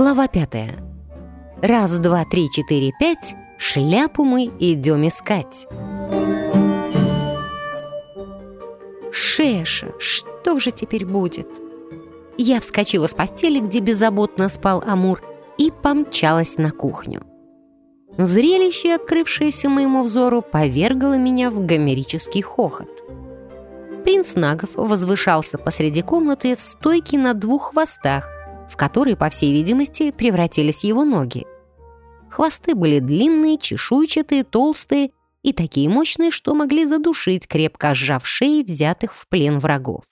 Глава пятая. Раз, два, три, четыре, пять. Шляпу мы идем искать. Шеша, что же теперь будет? Я вскочила с постели, где беззаботно спал Амур, и помчалась на кухню. Зрелище, открывшееся моему взору, повергало меня в гомерический хохот. Принц Нагов возвышался посреди комнаты в стойке на двух хвостах, в которые, по всей видимости, превратились его ноги. Хвосты были длинные, чешуйчатые, толстые и такие мощные, что могли задушить крепко сжав шеи взятых в плен врагов.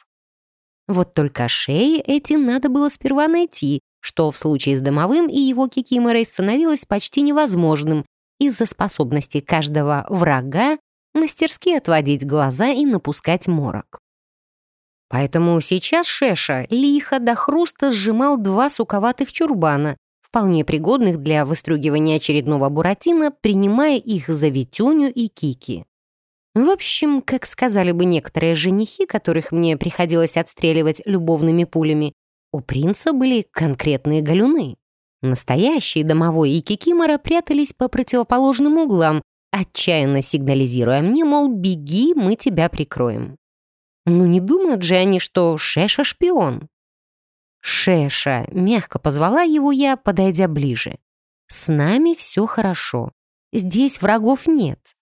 Вот только шеи эти надо было сперва найти, что в случае с Домовым и его кикиморой становилось почти невозможным из-за способности каждого врага мастерски отводить глаза и напускать морок. Поэтому сейчас Шеша лихо до хруста сжимал два суковатых чурбана, вполне пригодных для выстругивания очередного буратино, принимая их за Витюню и Кики. В общем, как сказали бы некоторые женихи, которых мне приходилось отстреливать любовными пулями, у принца были конкретные галюны. Настоящие домовой и Кикимора прятались по противоположным углам, отчаянно сигнализируя мне, мол, беги, мы тебя прикроем. Ну не думают же они, что Шеша шпион. Шеша, мягко позвала его я, подойдя ближе. С нами все хорошо. Здесь врагов нет.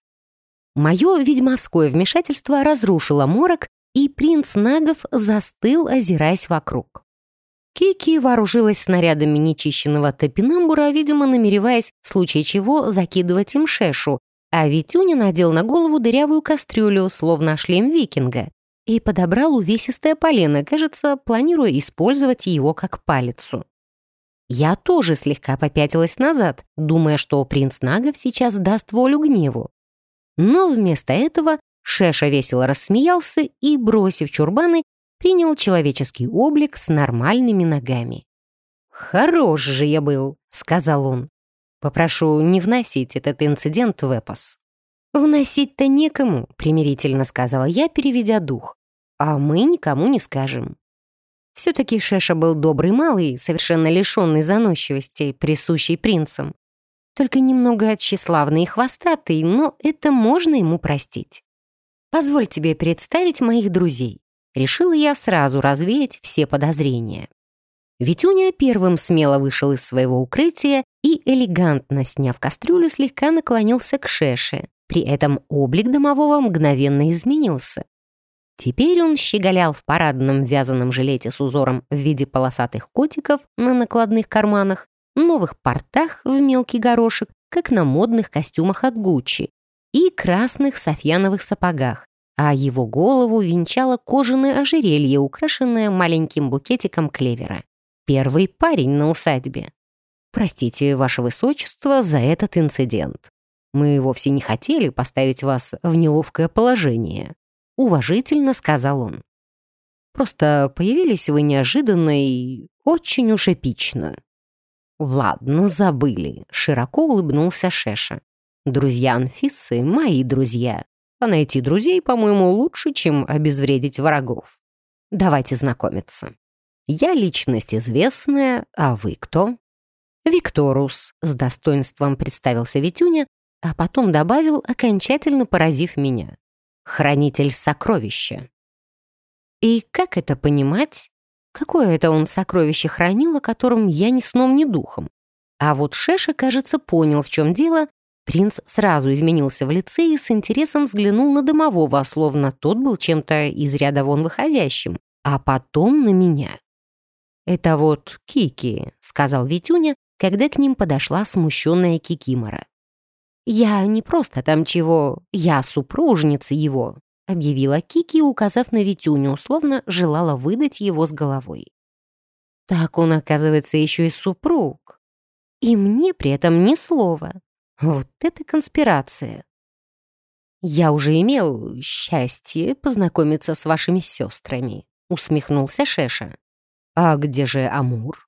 Мое ведьмовское вмешательство разрушило морок, и принц Нагов застыл, озираясь вокруг. Кики вооружилась снарядами нечищенного топинамбура, видимо, намереваясь, в случае чего, закидывать им шешу, а Витюня надел на голову дырявую кастрюлю, словно шлем викинга и подобрал увесистое полено, кажется, планируя использовать его как палицу. Я тоже слегка попятилась назад, думая, что принц Нагов сейчас даст волю гневу. Но вместо этого Шеша весело рассмеялся и, бросив чурбаны, принял человеческий облик с нормальными ногами. «Хорош же я был», — сказал он. «Попрошу не вносить этот инцидент в эпос». «Вносить-то некому», — примирительно сказала я, переведя дух а мы никому не скажем. Все-таки Шеша был добрый малый, совершенно лишенный заносчивости, присущий принцам. Только немного тщеславный и хвостатый, но это можно ему простить. Позволь тебе представить моих друзей. Решила я сразу развеять все подозрения. Витюня первым смело вышел из своего укрытия и, элегантно сняв кастрюлю, слегка наклонился к Шеше. При этом облик домового мгновенно изменился. Теперь он щеголял в парадном вязаном жилете с узором в виде полосатых котиков на накладных карманах, новых портах в мелкий горошек, как на модных костюмах от Гуччи, и красных софьяновых сапогах, а его голову венчало кожаное ожерелье, украшенное маленьким букетиком клевера. Первый парень на усадьбе. Простите, ваше высочество, за этот инцидент. Мы вовсе не хотели поставить вас в неловкое положение. Уважительно сказал он. Просто появились вы неожиданно и очень уж эпично. Ладно, забыли, широко улыбнулся Шеша. Друзья Анфисы — мои друзья. А найти друзей, по-моему, лучше, чем обезвредить врагов. Давайте знакомиться. Я личность известная, а вы кто? Викторус, с достоинством представился Витюня, а потом добавил, окончательно поразив меня хранитель сокровища. И как это понимать? Какое это он сокровище хранил, о котором я ни сном, ни духом? А вот Шеша, кажется, понял, в чем дело. Принц сразу изменился в лице и с интересом взглянул на домового, словно тот был чем-то из ряда вон выходящим, а потом на меня. «Это вот Кики», — сказал Витюня, когда к ним подошла смущенная Кикимора. «Я не просто там чего, я супружница его», объявила Кики, указав на Витюню, словно желала выдать его с головой. Так он, оказывается, еще и супруг. И мне при этом ни слова. Вот это конспирация. «Я уже имел счастье познакомиться с вашими сестрами», усмехнулся Шеша. «А где же Амур?»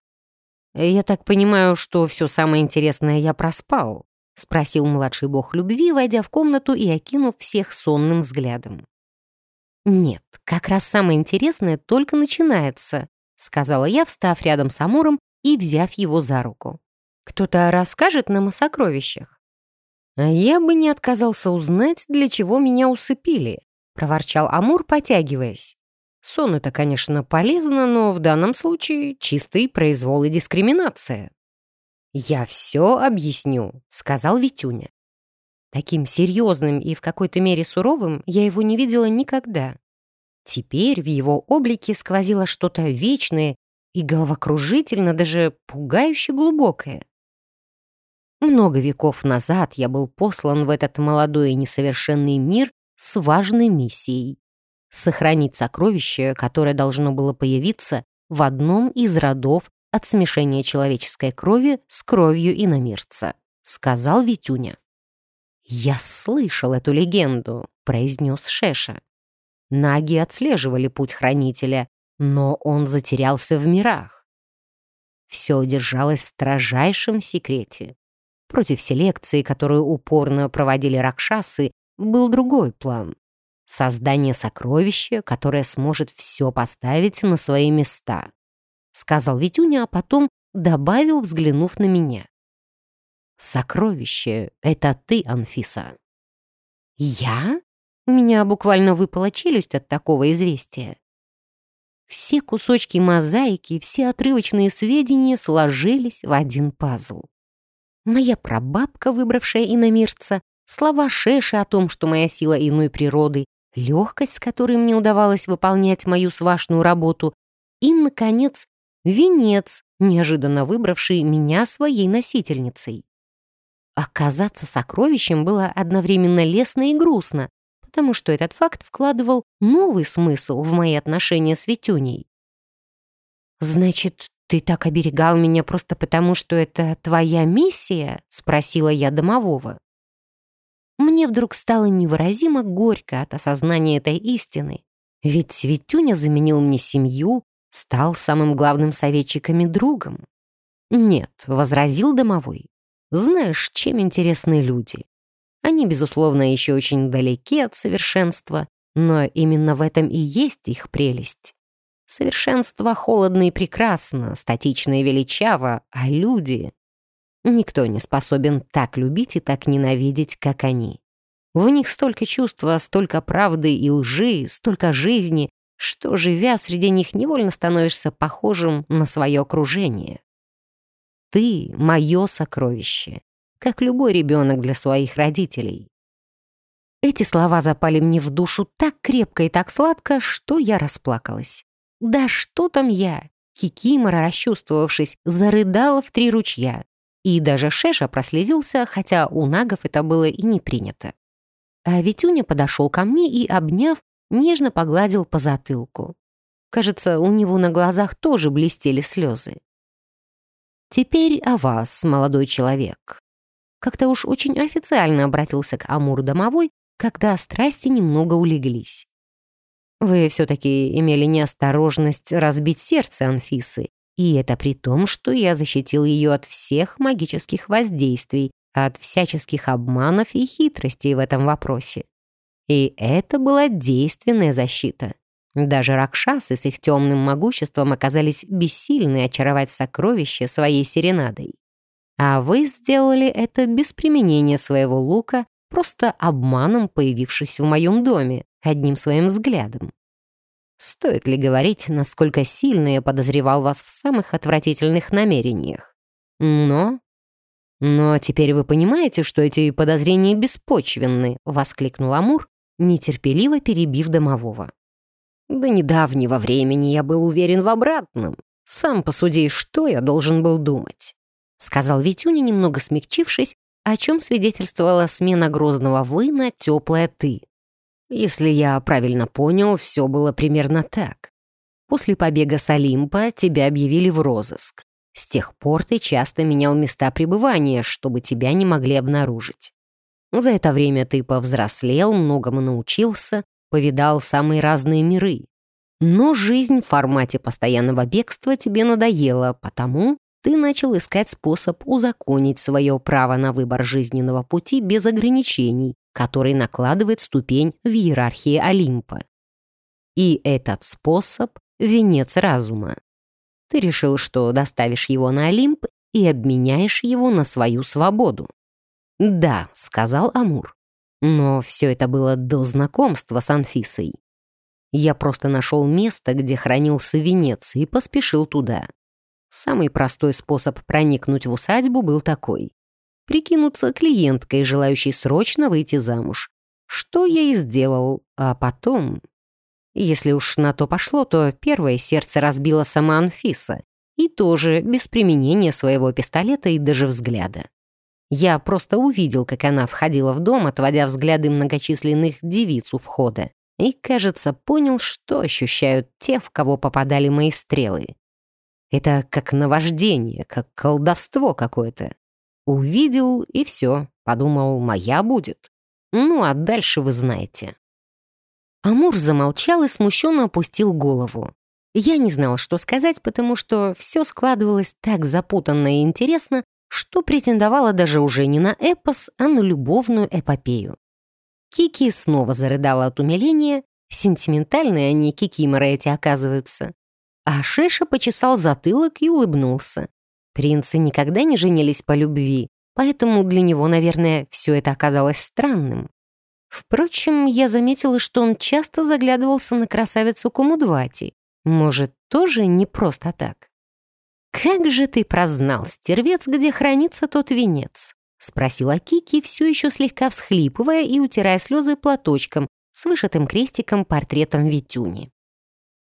«Я так понимаю, что все самое интересное я проспал», — спросил младший бог любви, войдя в комнату и окинув всех сонным взглядом. «Нет, как раз самое интересное только начинается», — сказала я, встав рядом с Амуром и взяв его за руку. «Кто-то расскажет нам о сокровищах?» «А я бы не отказался узнать, для чего меня усыпили», — проворчал Амур, потягиваясь. «Сон — это, конечно, полезно, но в данном случае чистый произвол и дискриминация». «Я все объясню», — сказал Витюня. Таким серьезным и в какой-то мере суровым я его не видела никогда. Теперь в его облике сквозило что-то вечное и головокружительно, даже пугающе глубокое. Много веков назад я был послан в этот молодой и несовершенный мир с важной миссией — сохранить сокровище, которое должно было появиться в одном из родов от смешения человеческой крови с кровью иномирца, сказал Витюня. «Я слышал эту легенду», — произнес Шеша. Наги отслеживали путь хранителя, но он затерялся в мирах. Все держалось в строжайшем секрете. Против селекции, которую упорно проводили ракшасы, был другой план. Создание сокровища, которое сможет все поставить на свои места. Сказал Витюня, а потом добавил, взглянув на меня. «Сокровище — это ты, Анфиса». «Я?» У меня буквально выпала челюсть от такого известия. Все кусочки мозаики, все отрывочные сведения сложились в один пазл. Моя прабабка, выбравшая иномирца, слова Шеши о том, что моя сила иной природы, легкость, с которой мне удавалось выполнять мою свашную работу, и, наконец, венец, неожиданно выбравший меня своей носительницей. Оказаться сокровищем было одновременно лестно и грустно, потому что этот факт вкладывал новый смысл в мои отношения с Витюней. «Значит, ты так оберегал меня просто потому, что это твоя миссия?» — спросила я домового. Мне вдруг стало невыразимо горько от осознания этой истины. Ведь Витюня заменил мне семью, стал самым главным советчиком и другом. «Нет», — возразил домовой. «Знаешь, чем интересны люди? Они, безусловно, еще очень далеки от совершенства, но именно в этом и есть их прелесть. Совершенство холодно и прекрасно, статично и величаво, а люди... Никто не способен так любить и так ненавидеть, как они. В них столько чувства, столько правды и лжи, столько жизни, что, живя среди них, невольно становишься похожим на свое окружение. Ты — мое сокровище, как любой ребенок для своих родителей. Эти слова запали мне в душу так крепко и так сладко, что я расплакалась. Да что там я? Кикимора, расчувствовавшись, зарыдала в три ручья. И даже Шеша прослезился, хотя у нагов это было и не принято. А Витюня подошел ко мне и, обняв, нежно погладил по затылку. Кажется, у него на глазах тоже блестели слезы. «Теперь о вас, молодой человек. Как-то уж очень официально обратился к Амуру домовой, когда страсти немного улеглись. Вы все-таки имели неосторожность разбить сердце Анфисы, и это при том, что я защитил ее от всех магических воздействий, от всяческих обманов и хитростей в этом вопросе. И это была действенная защита. Даже ракшасы с их темным могуществом оказались бессильны очаровать сокровище своей серенадой. А вы сделали это без применения своего лука, просто обманом появившись в моем доме, одним своим взглядом. Стоит ли говорить, насколько сильно я подозревал вас в самых отвратительных намерениях? Но... «Но теперь вы понимаете, что эти подозрения беспочвенны», — воскликнул Амур, нетерпеливо перебив домового. «До недавнего времени я был уверен в обратном. Сам посуди, что я должен был думать сказал Витюня, немного смягчившись, о чем свидетельствовала смена грозного «вы» на теплое «ты». Если я правильно понял, все было примерно так. После побега с Олимпа тебя объявили в розыск. С тех пор ты часто менял места пребывания, чтобы тебя не могли обнаружить. За это время ты повзрослел, многому научился, повидал самые разные миры. Но жизнь в формате постоянного бегства тебе надоела, потому ты начал искать способ узаконить свое право на выбор жизненного пути без ограничений, который накладывает ступень в иерархии Олимпа. И этот способ — венец разума. Ты решил, что доставишь его на Олимп и обменяешь его на свою свободу. «Да», — сказал Амур. Но все это было до знакомства с Анфисой. Я просто нашел место, где хранился венец, и поспешил туда. Самый простой способ проникнуть в усадьбу был такой. Прикинуться клиенткой, желающей срочно выйти замуж. Что я и сделал, а потом... Если уж на то пошло, то первое сердце разбила сама Анфиса, и тоже без применения своего пистолета и даже взгляда. Я просто увидел, как она входила в дом, отводя взгляды многочисленных девиц у входа, и, кажется, понял, что ощущают те, в кого попадали мои стрелы. Это как наваждение, как колдовство какое-то. Увидел, и все. Подумал, моя будет. Ну, а дальше вы знаете. Амур замолчал и смущенно опустил голову. Я не знала, что сказать, потому что все складывалось так запутанно и интересно, что претендовала даже уже не на эпос, а на любовную эпопею. Кики снова зарыдала от умиления, сентиментальные они кикиморы эти оказываются. А Шеша почесал затылок и улыбнулся. Принцы никогда не женились по любви, поэтому для него, наверное, все это оказалось странным. Впрочем, я заметила, что он часто заглядывался на красавицу Кумудвати. Может, тоже не просто так. «Как же ты прознал, стервец, где хранится тот венец?» — спросила Кики, все еще слегка всхлипывая и утирая слезы платочком с вышитым крестиком портретом Витюни.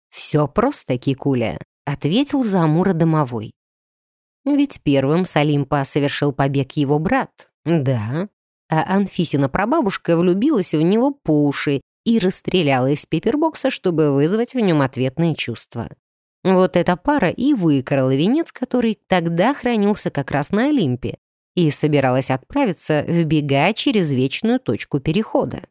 «Все просто, Кикуля», — ответил за Амура домовой. «Ведь первым с Олимпа совершил побег его брат, да, а Анфисина прабабушка влюбилась в него по уши и расстреляла из пепербокса, чтобы вызвать в нем ответные чувства. Вот эта пара и выкрала венец, который тогда хранился как раз на Олимпе, и собиралась отправиться в бега через вечную точку перехода.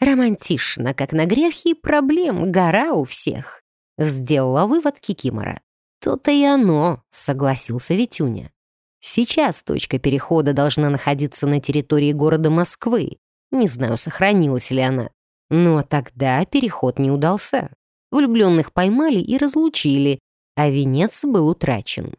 Романтично, как на грехе, проблем гора у всех. Сделала вывод Кикимора. То-то и оно, согласился Витюня. Сейчас точка перехода должна находиться на территории города Москвы. Не знаю, сохранилась ли она. Но тогда переход не удался. Влюбленных поймали и разлучили, а венец был утрачен.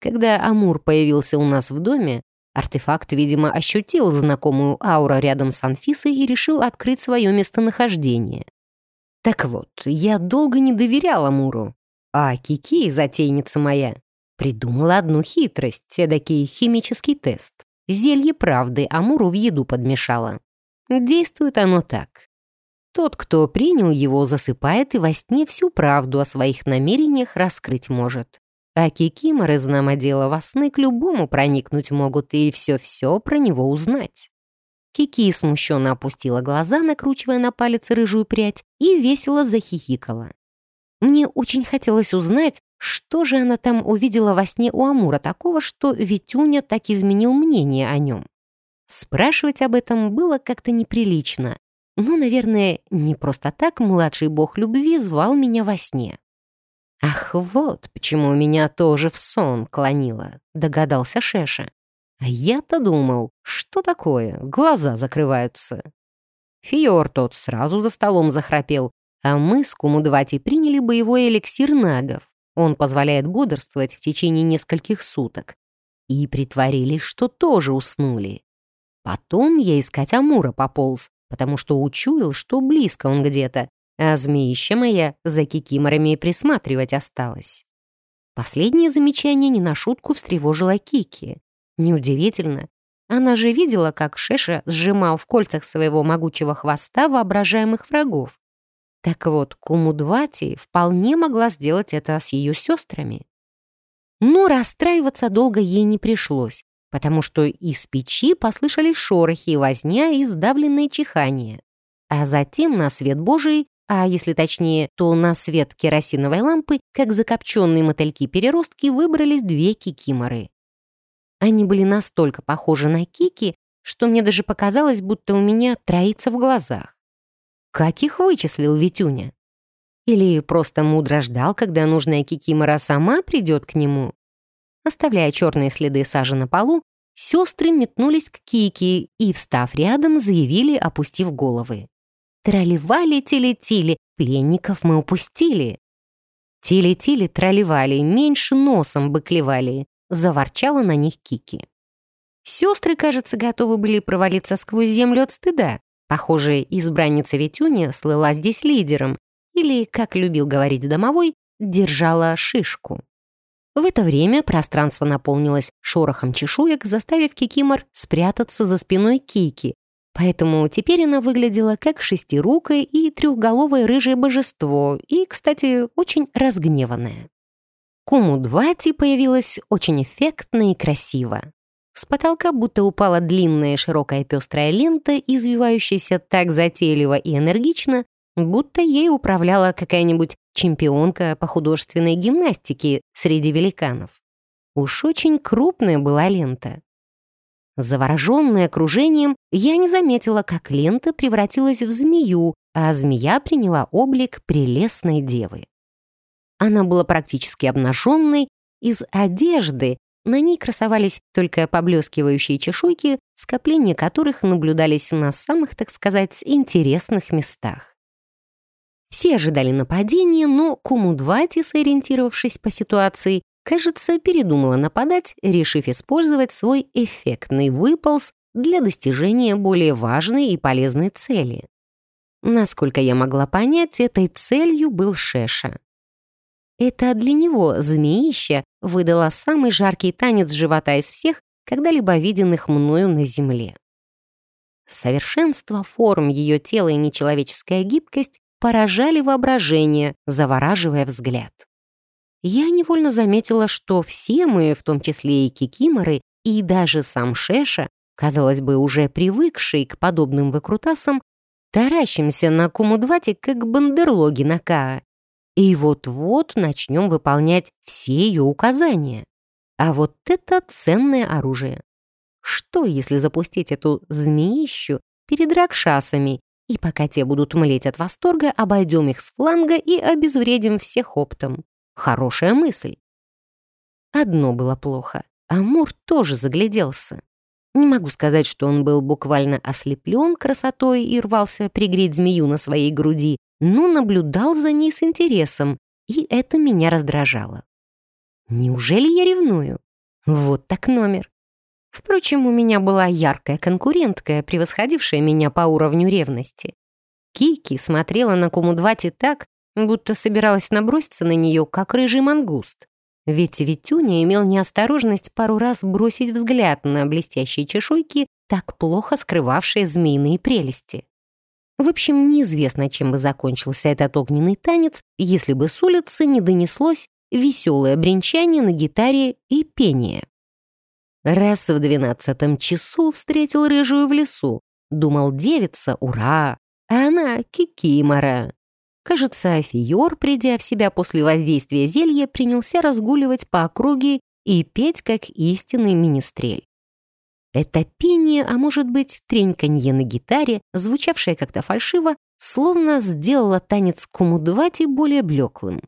Когда Амур появился у нас в доме, артефакт, видимо, ощутил знакомую ауру рядом с Анфисой и решил открыть свое местонахождение. Так вот, я долго не доверял Амуру, а Кики, затейница моя, придумала одну хитрость, эдакий химический тест. Зелье правды Амуру в еду подмешала. Действует оно так. Тот, кто принял его, засыпает и во сне всю правду о своих намерениях раскрыть может. А кикиморы, знамо дело, во сны к любому проникнуть могут и все-все про него узнать. Кики смущенно опустила глаза, накручивая на палец рыжую прядь, и весело захихикала. Мне очень хотелось узнать, что же она там увидела во сне у Амура такого, что Витюня так изменил мнение о нем. Спрашивать об этом было как-то неприлично, но, наверное, не просто так младший бог любви звал меня во сне. «Ах, вот почему меня тоже в сон клонило», — догадался Шеша. А я-то думал, что такое, глаза закрываются. Фиор тот сразу за столом захрапел, а мы с Кумудвати приняли боевой эликсир нагов. Он позволяет бодрствовать в течение нескольких суток. И притворились, что тоже уснули. Потом я искать Амура пополз, потому что учуял, что близко он где-то, а змеища моя за кикиморами присматривать осталось. Последнее замечание не на шутку встревожило Кики. Неудивительно. Она же видела, как Шеша сжимал в кольцах своего могучего хвоста воображаемых врагов. Так вот, Кумудвати вполне могла сделать это с ее сестрами. Но расстраиваться долго ей не пришлось потому что из печи послышались шорохи, возня и сдавленные чихания. А затем на свет Божий, а если точнее, то на свет керосиновой лампы, как закопченные мотыльки-переростки, выбрались две кикиморы. Они были настолько похожи на кики, что мне даже показалось, будто у меня троится в глазах. Как их вычислил Витюня? Или просто мудро ждал, когда нужная кикимора сама придет к нему? Оставляя черные следы сажи на полу, сестры метнулись к Кики и, встав рядом, заявили, опустив головы. «Тролливали-телетили, пленников мы упустили». Тили-тили тролливали, меньше носом бы клевали, заворчала на них Кики. Сестры, кажется, готовы были провалиться сквозь землю от стыда. Похоже, избранница Витюня слыла здесь лидером, или, как любил говорить домовой, держала шишку. В это время пространство наполнилось шорохом чешуек, заставив Кикимор спрятаться за спиной Кики. Поэтому теперь она выглядела как шестирукое и трехголовое рыжее божество, и, кстати, очень разгневанное. Куму-Двати появилась очень эффектно и красиво. С потолка будто упала длинная широкая пестрая лента, извивающаяся так затейливо и энергично, будто ей управляла какая-нибудь чемпионка по художественной гимнастике среди великанов. Уж очень крупная была лента. Завороженная окружением, я не заметила, как лента превратилась в змею, а змея приняла облик прелестной девы. Она была практически обнаженной, из одежды на ней красовались только поблескивающие чешуйки, скопления которых наблюдались на самых, так сказать, интересных местах. Все ожидали нападения, но Кумудвати, сориентировавшись по ситуации, кажется, передумала нападать, решив использовать свой эффектный выполз для достижения более важной и полезной цели. Насколько я могла понять, этой целью был Шеша. Это для него змеища выдала самый жаркий танец живота из всех, когда-либо виденных мною на земле. Совершенство форм ее тела и нечеловеческая гибкость поражали воображение, завораживая взгляд. Я невольно заметила, что все мы, в том числе и кикиморы, и даже сам Шеша, казалось бы, уже привыкший к подобным выкрутасам, таращимся на Кумудвате, как бандерлоги на Каа, и вот-вот начнем выполнять все ее указания. А вот это ценное оружие. Что, если запустить эту змеищу перед ракшасами, и пока те будут млеть от восторга, обойдем их с фланга и обезвредим всех оптом? Хорошая мысль. Одно было плохо. Амур тоже загляделся. Не могу сказать, что он был буквально ослеплен красотой и рвался пригреть змею на своей груди, но наблюдал за ней с интересом, и это меня раздражало. Неужели я ревную? Вот так номер. Впрочем, у меня была яркая конкурентка, превосходившая меня по уровню ревности. Кики смотрела на Кумудвати так, будто собиралась наброситься на нее, как рыжий мангуст. Ведь Витюня имел неосторожность пару раз бросить взгляд на блестящие чешуйки, так плохо скрывавшие змеиные прелести. В общем, неизвестно, чем бы закончился этот огненный танец, если бы с улицы не донеслось веселое бренчание на гитаре и пение. Раз в двенадцатом часу встретил рыжую в лесу. Думал, девица, ура! А она кикимора. Кажется, Афиор, придя в себя после воздействия зелья, принялся разгуливать по округе и петь, как истинный министрель. Это пение, а может быть, треньканье на гитаре, звучавшее как-то фальшиво, словно сделало танец кумудвати более блеклым.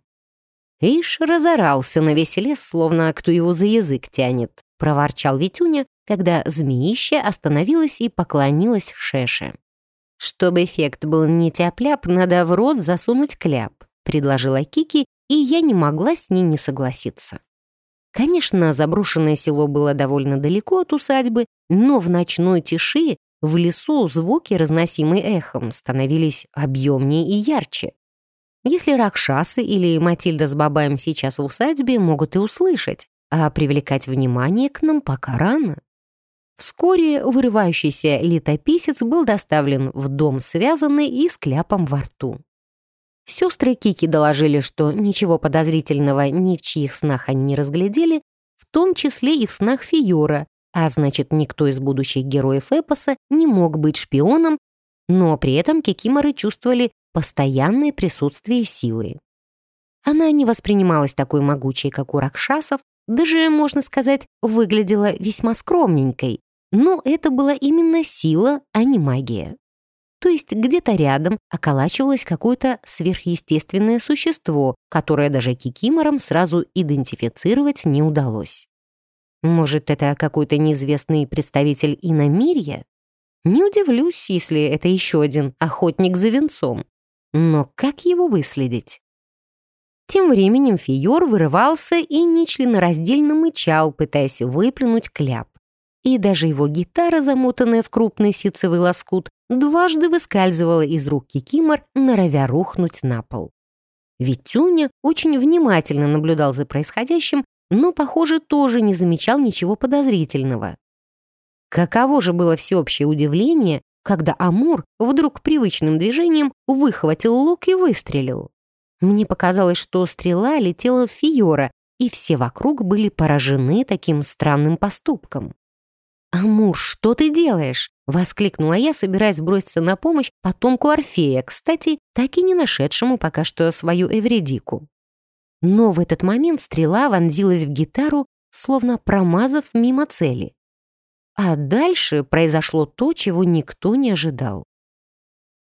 Ишь разорался на весь лес, словно кто его за язык тянет, проворчал Витюня, когда змеище остановилось и поклонилось Шеше. «Чтобы эффект был не тяп-ляп, надо в рот засунуть кляп», предложила Кики, и я не могла с ней не согласиться. Конечно, заброшенное село было довольно далеко от усадьбы, но в ночной тиши, в лесу звуки, разносимые эхом, становились объемнее и ярче. Если Ракшасы или Матильда с Бабаем сейчас в усадьбе, могут и услышать, а привлекать внимание к нам пока рано. Вскоре вырывающийся летописец был доставлен в дом связанный и с кляпом во рту. Сестры Кики доложили, что ничего подозрительного ни в чьих снах они не разглядели, в том числе и в снах Фиора, а значит, никто из будущих героев эпоса не мог быть шпионом, но при этом кикиморы чувствовали постоянное присутствие силы. Она не воспринималась такой могучей, как у ракшасов, даже, можно сказать, выглядела весьма скромненькой, но это была именно сила, а не магия то есть где-то рядом околачивалось какое-то сверхъестественное существо, которое даже кикиморам сразу идентифицировать не удалось. Может, это какой-то неизвестный представитель иномирья? Не удивлюсь, если это еще один охотник за венцом. Но как его выследить? Тем временем Фиор вырывался и нечленораздельно мычал, пытаясь выплюнуть кляп. И даже его гитара, замотанная в крупный ситцевый лоскут, дважды выскальзывала из рук Кикимор, норовя рухнуть на пол. Витюня очень внимательно наблюдал за происходящим, но, похоже, тоже не замечал ничего подозрительного. Каково же было всеобщее удивление, когда Амур вдруг привычным движением выхватил лук и выстрелил. Мне показалось, что стрела летела в Фиора, и все вокруг были поражены таким странным поступком. «Амур, что ты делаешь?» — воскликнула я, собираясь броситься на помощь потомку Орфея, кстати, так и не нашедшему пока что свою Эвредику. Но в этот момент стрела вонзилась в гитару, словно промазав мимо цели. А дальше произошло то, чего никто не ожидал.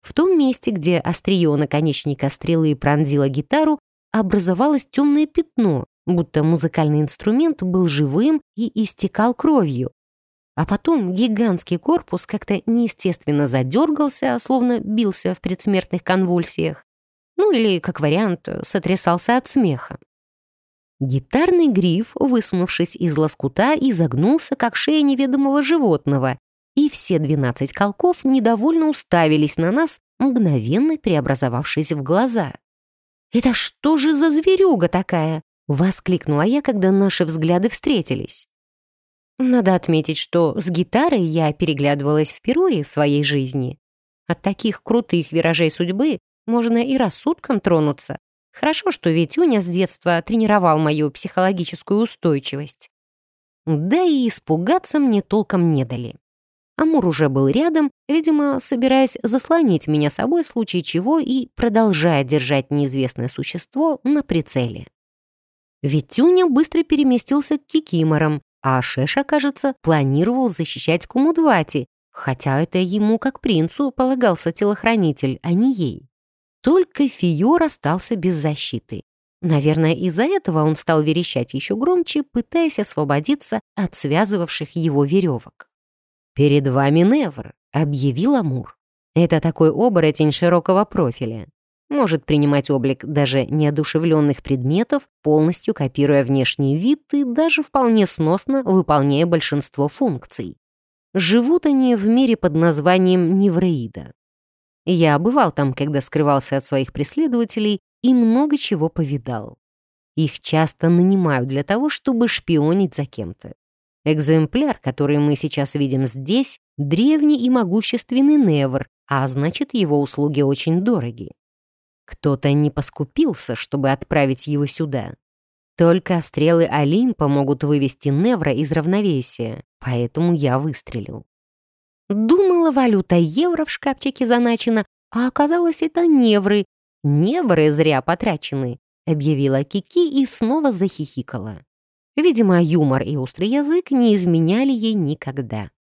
В том месте, где острие наконечника стрелы пронзило гитару, образовалось темное пятно, будто музыкальный инструмент был живым и истекал кровью. А потом гигантский корпус как-то неестественно задергался, словно бился в предсмертных конвульсиях. Ну или, как вариант, сотрясался от смеха. Гитарный гриф, высунувшись из лоскута, изогнулся, как шея неведомого животного, и все двенадцать колков недовольно уставились на нас, мгновенно преобразовавшись в глаза. «Это что же за зверюга такая?» — воскликнула я, когда наши взгляды встретились. Надо отметить, что с гитарой я переглядывалась впервые в своей жизни. От таких крутых виражей судьбы можно и рассудком тронуться. Хорошо, что Витюня с детства тренировал мою психологическую устойчивость. Да и испугаться мне толком не дали. Амур уже был рядом, видимо, собираясь заслонить меня собой в случае чего и продолжая держать неизвестное существо на прицеле. Витюня быстро переместился к кикиморам, а Шеша, кажется, планировал защищать Кумудвати, хотя это ему, как принцу, полагался телохранитель, а не ей. Только Фиор остался без защиты. Наверное, из-за этого он стал верещать еще громче, пытаясь освободиться от связывавших его веревок. «Перед вами Невр», — объявил Амур. Это такой оборотень широкого профиля. Может принимать облик даже неодушевленных предметов, полностью копируя внешний вид и даже вполне сносно выполняя большинство функций. Живут они в мире под названием Невреида. Я бывал там, когда скрывался от своих преследователей, и много чего повидал. Их часто нанимают для того, чтобы шпионить за кем-то. Экземпляр, который мы сейчас видим здесь, древний и могущественный Невр, а значит, его услуги очень дороги. Кто-то не поскупился, чтобы отправить его сюда. Только стрелы Олимпа могут вывести Невра из равновесия, поэтому я выстрелил. Думала, валюта евро в шкафчике заначена, а оказалось, это невры. Невры зря потрачены, объявила Кики и снова захихикала. Видимо, юмор и острый язык не изменяли ей никогда.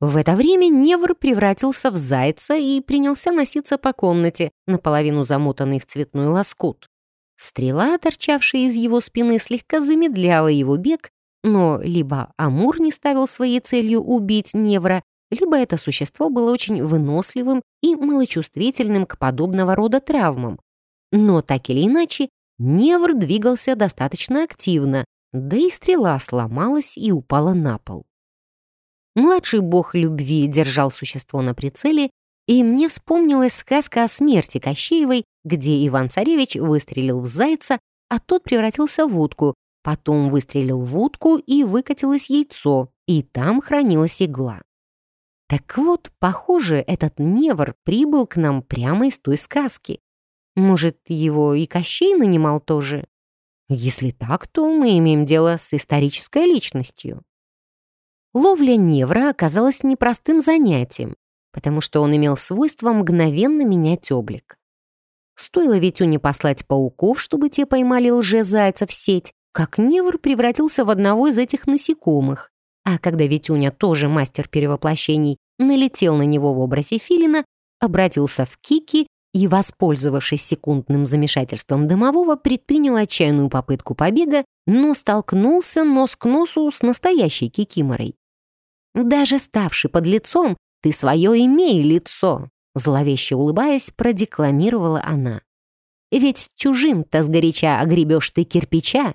В это время Невр превратился в зайца и принялся носиться по комнате, наполовину замотанный в цветной лоскут. Стрела, торчавшая из его спины, слегка замедляла его бег, но либо Амур не ставил своей целью убить Невра, либо это существо было очень выносливым и малочувствительным к подобного рода травмам. Но так или иначе, Невр двигался достаточно активно, да и стрела сломалась и упала на пол. Младший бог любви держал существо на прицеле, и мне вспомнилась сказка о смерти Кощеевой, где Иван-царевич выстрелил в зайца, а тот превратился в утку, потом выстрелил в утку и выкатилось яйцо, и там хранилась игла. Так вот, похоже, этот невр прибыл к нам прямо из той сказки. Может, его и Кощей нанимал тоже? Если так, то мы имеем дело с исторической личностью. Ловля невра оказалась непростым занятием, потому что он имел свойство мгновенно менять облик. Стоило Витюне послать пауков, чтобы те поймали лже-зайца в сеть, как невр превратился в одного из этих насекомых. А когда Витюня, тоже мастер перевоплощений, налетел на него в образе филина, обратился в Кики и, воспользовавшись секундным замешательством домового, предпринял отчаянную попытку побега, но столкнулся нос к носу с настоящей кикиморой. «Даже ставший под лицом, ты свое имей лицо!» Зловеще улыбаясь, продекламировала она. ведь чужим-то сгоряча огребешь ты кирпича.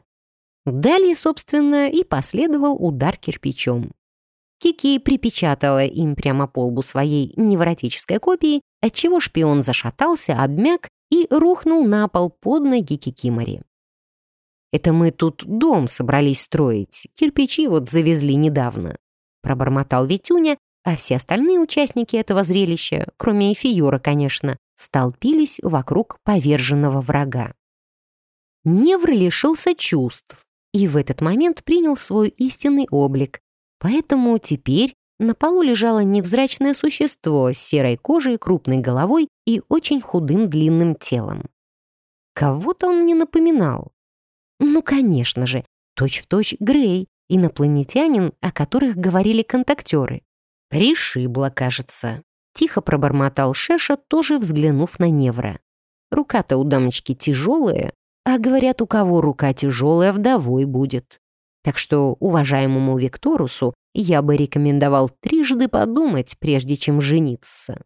Далее, собственно, и последовал удар кирпичом. Кики припечатала им прямо по лбу своей невротической копии, отчего шпион зашатался, обмяк и рухнул на пол под ноги Кикимори. «Это мы тут дом собрались строить, кирпичи вот завезли недавно», пробормотал Витюня, а все остальные участники этого зрелища, кроме Эфиора, конечно, столпились вокруг поверженного врага. Невр лишился чувств и в этот момент принял свой истинный облик, поэтому теперь на полу лежало невзрачное существо с серой кожей, крупной головой и очень худым длинным телом. Кого-то он мне напоминал. Ну, конечно же, точь-в-точь точь Грей, инопланетянин, о которых говорили контактеры. Пришибло, кажется. Тихо пробормотал Шеша, тоже взглянув на Невра. Рука-то у дамочки тяжелая, а говорят, у кого рука тяжелая, вдовой будет. Так что уважаемому Викторусу я бы рекомендовал трижды подумать, прежде чем жениться.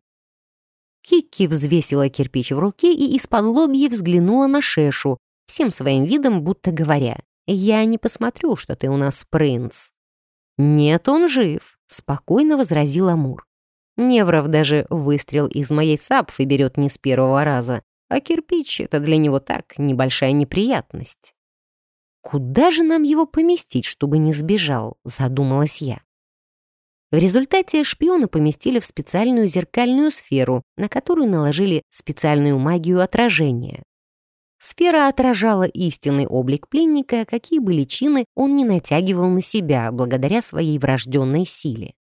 Кикки взвесила кирпич в руке и из-под лобья взглянула на Шешу, всем своим видом будто говоря, «Я не посмотрю, что ты у нас принц». «Нет, он жив», — спокойно возразил Амур. Невров даже выстрел из моей сапфы берет не с первого раза, а кирпич — это для него так, небольшая неприятность. «Куда же нам его поместить, чтобы не сбежал?» — задумалась я. В результате шпиона поместили в специальную зеркальную сферу, на которую наложили специальную магию отражения. Сфера отражала истинный облик пленника, какие бы личины он не натягивал на себя благодаря своей врожденной силе.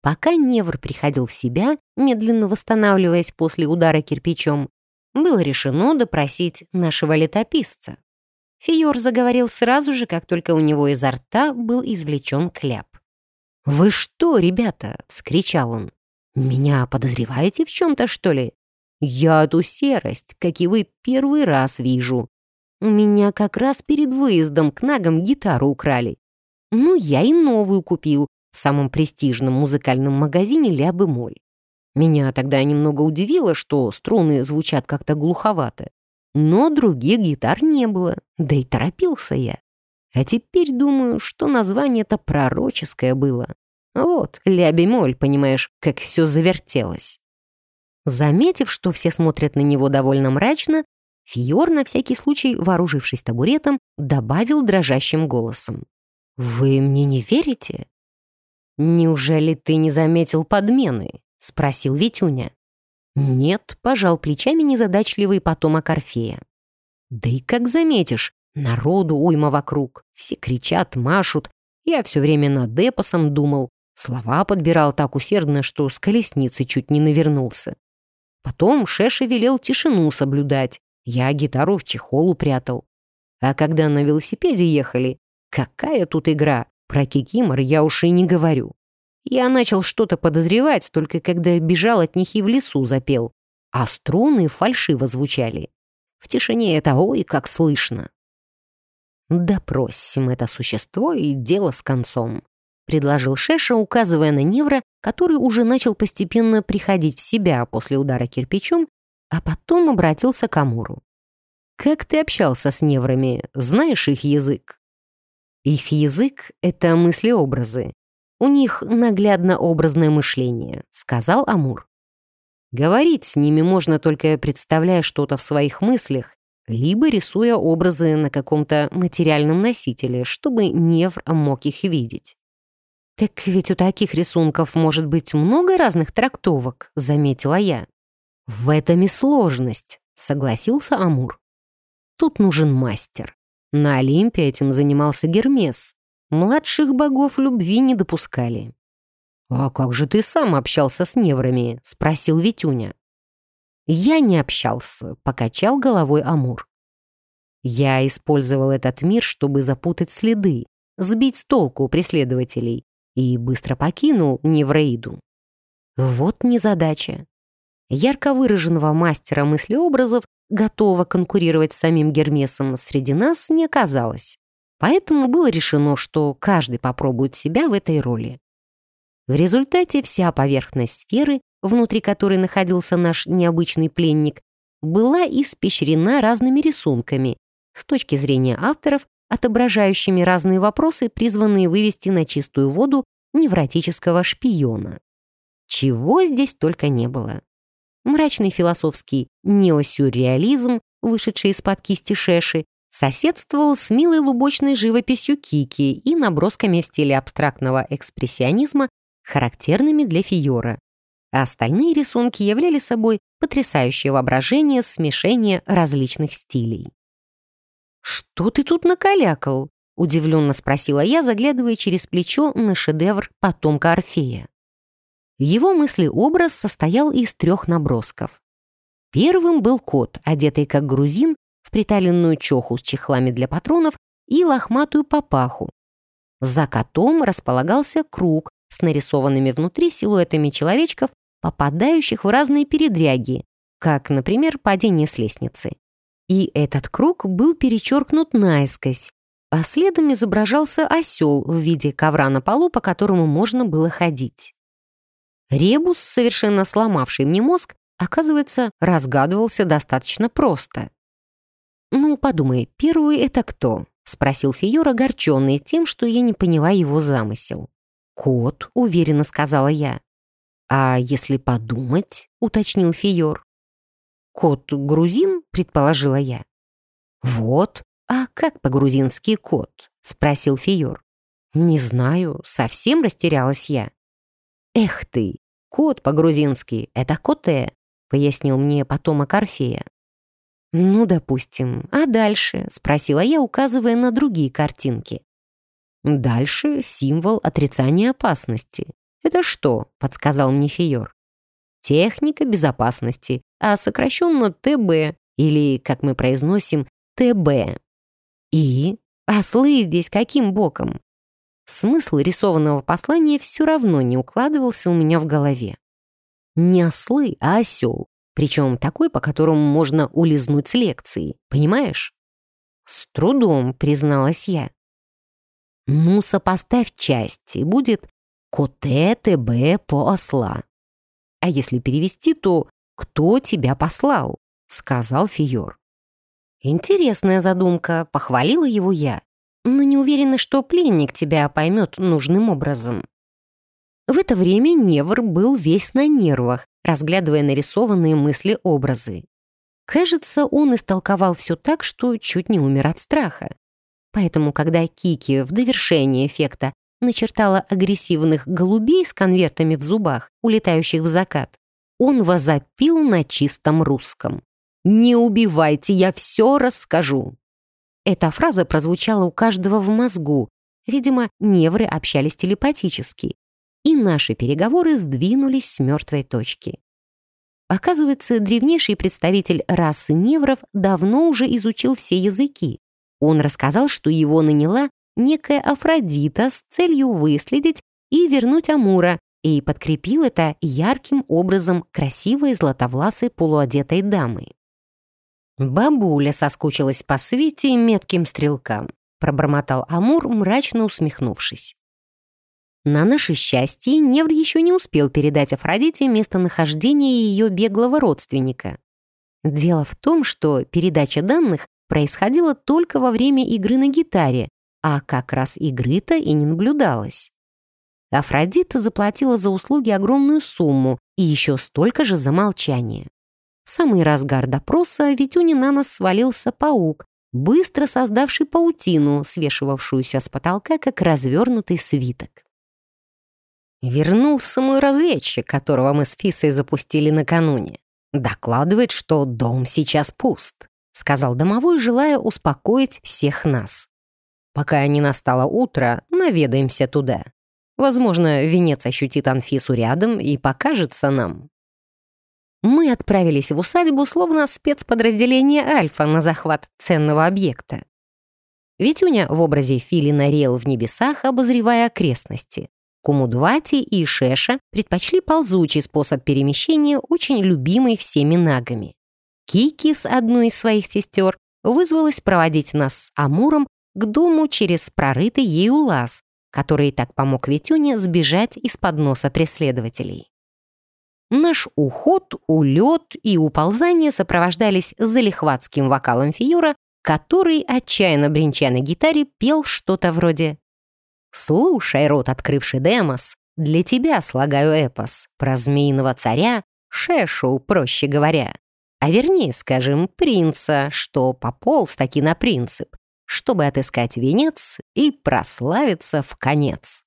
Пока Невр приходил в себя, медленно восстанавливаясь после удара кирпичом, было решено допросить нашего летописца. Фиор заговорил сразу же, как только у него изо рта был извлечен кляп. «Вы что, ребята?» — вскричал он. «Меня подозреваете в чем-то, что ли? Я эту серость, как и вы, первый раз вижу. У меня как раз перед выездом к нагам гитару украли. Ну, я и новую купил в самом престижном музыкальном магазине «Ля Моль». Меня тогда немного удивило, что струны звучат как-то глуховато. Но других гитар не было, да и торопился я. А теперь думаю, что название-то пророческое было. Вот, ля-бемоль, понимаешь, как все завертелось. Заметив, что все смотрят на него довольно мрачно, Фиор, на всякий случай, вооружившись табуретом, добавил дрожащим голосом. «Вы мне не верите?» «Неужели ты не заметил подмены?» — спросил Витюня. «Нет», — пожал плечами незадачливый потомок Орфея. «Да и как заметишь, народу уйма вокруг, все кричат, машут. Я все время над эпосом думал, слова подбирал так усердно, что с колесницы чуть не навернулся. Потом Шеша велел тишину соблюдать, я гитару в чехол упрятал. А когда на велосипеде ехали, какая тут игра, про кикимор я уж и не говорю. Я начал что-то подозревать, только когда бежал от них и в лесу запел. А струны фальшиво звучали. В тишине это ой, как слышно. «Допросим это существо и дело с концом», — предложил Шеша, указывая на Невра, который уже начал постепенно приходить в себя после удара кирпичом, а потом обратился к Амуру. «Как ты общался с Неврами? Знаешь их язык?» «Их язык — это мысли-образы. У них наглядно образное мышление», — сказал Амур. Говорить с ними можно только представляя что-то в своих мыслях, либо рисуя образы на каком-то материальном носителе, чтобы Невр мог их видеть. «Так ведь у таких рисунков может быть много разных трактовок», — заметила я. «В этом и сложность», — согласился Амур. «Тут нужен мастер. На Олимпе этим занимался Гермес, Младших богов любви не допускали. «А как же ты сам общался с неврами?» — спросил Витюня. «Я не общался», — покачал головой Амур. «Я использовал этот мир, чтобы запутать следы, сбить с толку преследователей и быстро покинул Невроиду. Вот незадача. Ярко выраженного мастера мыслеобразов, готова конкурировать с самим Гермесом, среди нас не оказалось. Поэтому было решено, что каждый попробует себя в этой роли. В результате вся поверхность сферы, внутри которой находился наш необычный пленник, была испещрена разными рисунками, с точки зрения авторов, отображающими разные вопросы, призванные вывести на чистую воду невротического шпиона. Чего здесь только не было. Мрачный философский неосюрреализм, вышедший из-под кисти Шеши, соседствовал с милой лубочной живописью Кики и набросками в стиле абстрактного экспрессионизма, характерными для Фиора. А остальные рисунки являли собой потрясающее воображение смешения различных стилей. «Что ты тут накалякал?» — удивленно спросила я, заглядывая через плечо на шедевр потомка Орфея. Его мыслеобраз состоял из трех набросков. Первым был кот, одетый как грузин, в приталенную чоху с чехлами для патронов и лохматую папаху. За котом располагался круг с нарисованными внутри силуэтами человечков, попадающих в разные передряги, как, например, падение с лестницы. И этот круг был перечеркнут наискось, а следом изображался осел в виде ковра на полу, по которому можно было ходить. Ребус, совершенно сломавший мне мозг, оказывается, разгадывался достаточно просто. «Ну, подумай, первый это кто?» — спросил Фиор, огорченный тем, что я не поняла его замысел. «Кот», — уверенно сказала я. «А если подумать?» — уточнил Фиор. «Кот грузин?» — предположила я. «Вот, а как по-грузински кот?» — спросил Фиор. «Не знаю, совсем растерялась я». «Эх ты, кот по-грузински — это коте», — пояснил мне потомок Орфея. «Ну, допустим. А дальше?» — спросила я, указывая на другие картинки. «Дальше символ отрицания опасности. Это что?» — подсказал мне Фиор. «Техника безопасности, а сокращенно ТБ, или, как мы произносим, ТБ. И ослы здесь каким боком? Смысл рисованного послания все равно не укладывался у меня в голове. Не ослы, а осел. Причем такой, по которому можно улизнуть с лекции. Понимаешь? С трудом, призналась я. Ну, сопоставь части. Будет «Коте ТБ по осла». А если перевести, то «Кто тебя послал?» — сказал Фиор. «Интересная задумка», — похвалила его я. «Но не уверена, что пленник тебя поймет нужным образом». В это время Невр был весь на нервах, разглядывая нарисованные мысли-образы. Кажется, он истолковал все так, что чуть не умер от страха. Поэтому, когда Кики в довершение эффекта начертала агрессивных голубей с конвертами в зубах, улетающих в закат, он возопил на чистом русском. «Не убивайте, я все расскажу!» Эта фраза прозвучала у каждого в мозгу. Видимо, невры общались телепатически. И наши переговоры сдвинулись с мертвой точки. Оказывается, древнейший представитель расы невров давно уже изучил все языки. Он рассказал, что его наняла некая Афродита с целью выследить и вернуть Амура, и подкрепил это ярким образом красивой златовласой полуодетой дамы. «Бабуля соскучилась по свете и метким стрелкам», пробормотал Амур, мрачно усмехнувшись. На наше счастье, Невр еще не успел передать Афродите местонахождение ее беглого родственника. Дело в том, что передача данных происходила только во время игры на гитаре, а как раз игры-то и не наблюдалось. Афродита заплатила за услуги огромную сумму и еще столько же за молчание. В самый разгар допроса Витюни на нас свалился паук, быстро создавший паутину, свешивавшуюся с потолка, как развернутый свиток. Вернулся мой разведчик, которого мы с Фисой запустили накануне. Докладывает, что дом сейчас пуст, сказал домовой, желая успокоить всех нас. Пока не настало утро, наведаемся туда. Возможно, венец ощутит Анфису рядом и покажется нам. Мы отправились в усадьбу, словно спецподразделение Альфа на захват ценного объекта. Витюня в образе Филина рел в небесах, обозревая окрестности. Кумудвати и Шеша предпочли ползучий способ перемещения, очень любимый всеми нагами. Кики с одной из своих сестер вызвалась проводить нас с Амуром к дому через прорытый ею лаз, который так помог Витюне сбежать из-под носа преследователей. Наш уход, улет и уползание сопровождались залихватским вокалом Фиюра, который, отчаянно бренча на гитаре, пел что-то вроде «Слушай, рот открывший Демос, для тебя слагаю эпос про змеиного царя, Шешу, проще говоря. А вернее, скажем, принца, что пополз таки на принцип, чтобы отыскать венец и прославиться в конец.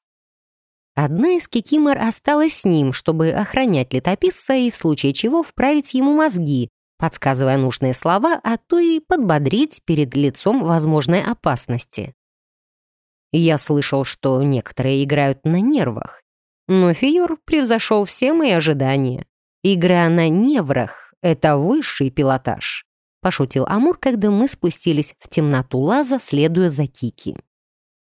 Одна из кикимор осталась с ним, чтобы охранять летописца и в случае чего вправить ему мозги, подсказывая нужные слова, а то и подбодрить перед лицом возможной опасности. Я слышал, что некоторые играют на нервах, но Фиор превзошел все мои ожидания. Игра на неврах — это высший пилотаж. Пошутил Амур, когда мы спустились в темноту лаза, следуя за Кики.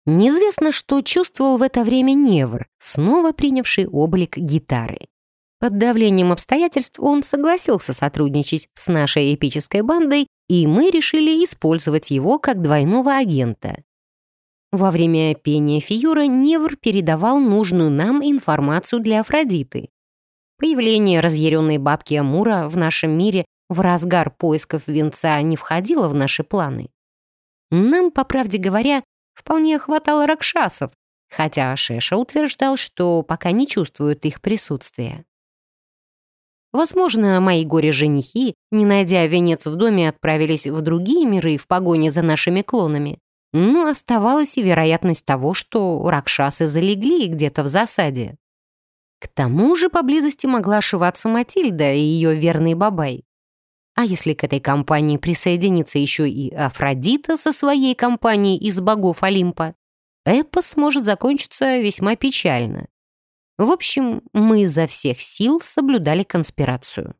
Неизвестно, что чувствовал в это время Невр, снова принявший облик гитары. Под давлением обстоятельств он согласился сотрудничать с нашей эпической бандой, и мы решили использовать его как двойного агента. Во время пения Фиюра Невр передавал нужную нам информацию для Афродиты. Появление разъяренной бабки Амура в нашем мире в разгар поисков венца не входило в наши планы. Нам, по правде говоря, вполне хватало ракшасов, хотя Шеша утверждал, что пока не чувствует их присутствия. Возможно, мои горе-женихи, не найдя венец в доме, отправились в другие миры в погоне за нашими клонами. Но оставалась и вероятность того, что ракшасы залегли где-то в засаде. К тому же поблизости могла ошиваться Матильда и ее верный Бабай. А если к этой компании присоединится еще и Афродита со своей компанией из богов Олимпа, эпос может закончиться весьма печально. В общем, мы изо всех сил соблюдали конспирацию.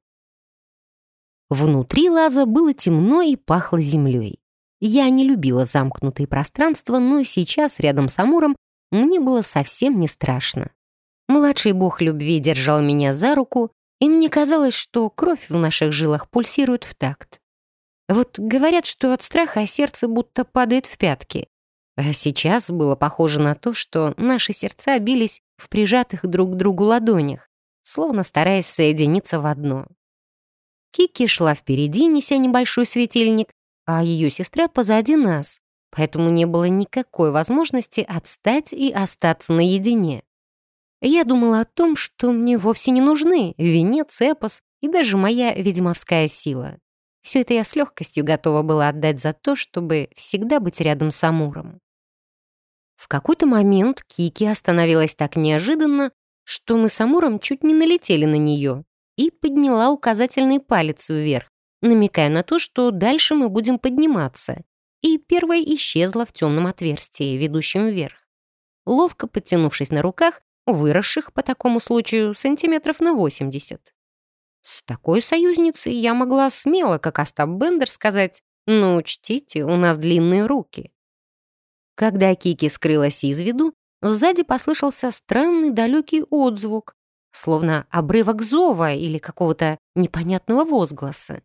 Внутри лаза было темно и пахло землей. Я не любила замкнутые пространства, но сейчас рядом с Амуром мне было совсем не страшно. Младший бог любви держал меня за руку, и мне казалось, что кровь в наших жилах пульсирует в такт. Вот говорят, что от страха сердце будто падает в пятки. А сейчас было похоже на то, что наши сердца бились в прижатых друг к другу ладонях, словно стараясь соединиться в одно. Кики шла впереди, неся небольшой светильник, а ее сестра позади нас, поэтому не было никакой возможности отстать и остаться наедине. Я думала о том, что мне вовсе не нужны венец, эпос и даже моя ведьмовская сила. Все это я с легкостью готова была отдать за то, чтобы всегда быть рядом с Амуром. В какой-то момент Кики остановилась так неожиданно, что мы с Амуром чуть не налетели на нее и подняла указательный палец вверх, намекая на то, что дальше мы будем подниматься, и первая исчезла в темном отверстии, ведущем вверх. Ловко подтянувшись на руках, выросших по такому случаю сантиметров на 80. С такой союзницей я могла смело, как Остап Бендер, сказать «Ну, учтите, у нас длинные руки». Когда Кики скрылась из виду, сзади послышался странный далекий отзвук, словно обрывок зова или какого-то непонятного возгласа.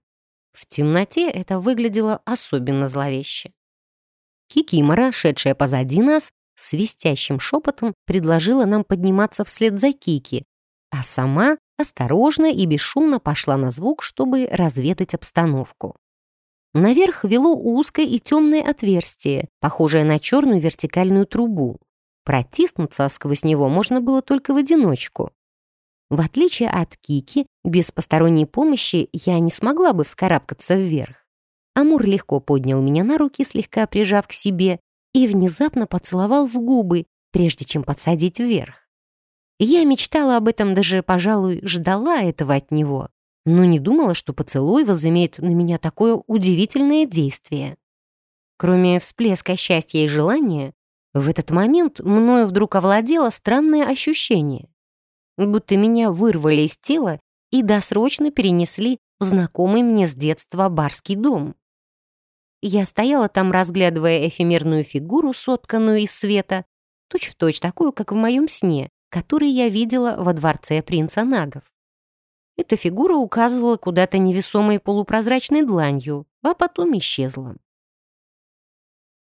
В темноте это выглядело особенно зловеще. Кикимора, шедшая позади нас, свистящим шепотом предложила нам подниматься вслед за Кики, а сама осторожно и бесшумно пошла на звук, чтобы разведать обстановку. Наверх вело узкое и темное отверстие, похожее на черную вертикальную трубу. Протиснуться сквозь него можно было только в одиночку. В отличие от Кики, без посторонней помощи я не смогла бы вскарабкаться вверх. Амур легко поднял меня на руки, слегка прижав к себе, и внезапно поцеловал в губы, прежде чем подсадить вверх. Я мечтала об этом, даже, пожалуй, ждала этого от него, но не думала, что поцелуй возымеет на меня такое удивительное действие. Кроме всплеска счастья и желания, в этот момент мною вдруг овладело странное ощущение, будто меня вырвали из тела и досрочно перенесли в знакомый мне с детства барский дом. Я стояла там, разглядывая эфемерную фигуру, сотканную из света, точь-в-точь точь такую, как в моем сне, который я видела во дворце принца Нагов. Эта фигура указывала куда-то невесомой полупрозрачной дланью, а потом исчезла.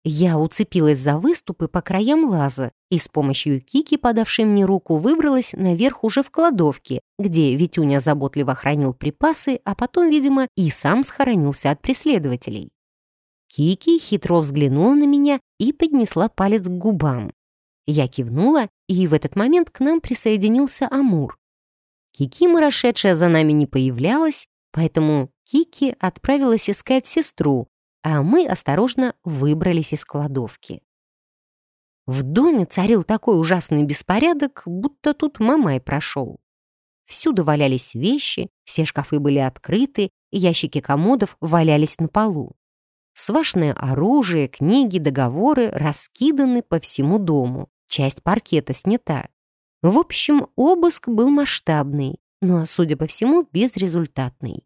Я уцепилась за выступы по краям лаза и с помощью Кики, подавшей мне руку, выбралась наверх уже в кладовке, где Витюня заботливо хранил припасы, а потом, видимо, и сам схоронился от преследователей. Кики хитро взглянула на меня и поднесла палец к губам. Я кивнула, и в этот момент к нам присоединился Амур. Кикима, расшедшая за нами, не появлялась, поэтому Кики отправилась искать сестру, а мы осторожно выбрались из кладовки. В доме царил такой ужасный беспорядок, будто тут мамай прошел. Всюду валялись вещи, все шкафы были открыты, ящики комодов валялись на полу. Свашное оружие, книги, договоры раскиданы по всему дому, часть паркета снята. В общем, обыск был масштабный, но, судя по всему, безрезультатный.